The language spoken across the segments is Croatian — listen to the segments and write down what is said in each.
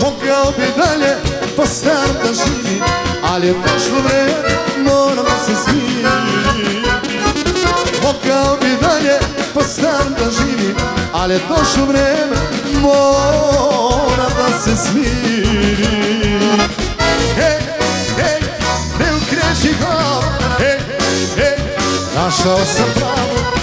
Mogao bi dalje po starom da živim Ali je prošlo vreme, moram da se smiri Mogao bi dalje po starom da živim Ali je vreme, moram da se smiri našao sam pravu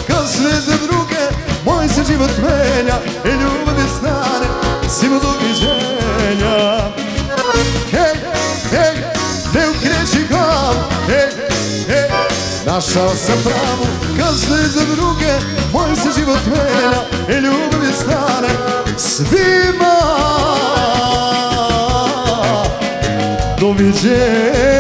život menja I ljubav je stane, svima doviđenja. Hej, hej, ne ukreći glavu Hej, hej, našao sam pravu Kazne za druge, moj se život menja I ljubav je stane svima. Doviđenja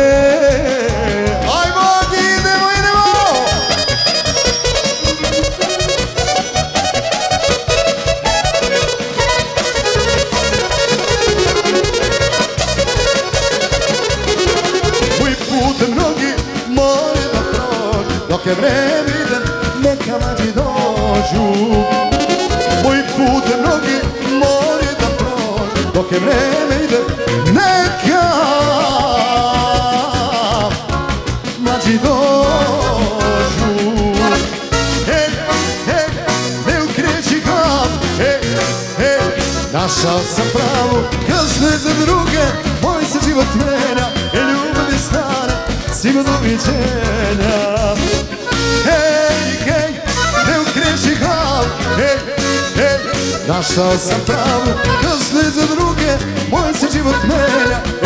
je vreme ide, neka mlađi dođu. Moj put mnogi mora da prođu. Dok je vreme ide, neka mlađi dođu. Hej, hej, ne ukreći glav Hej, hej, našao sam pravu Kazne za druge, moj se život menja I ljubav je stane, svima doviđenja našao sam pravu Kazne za druge, moj se život menja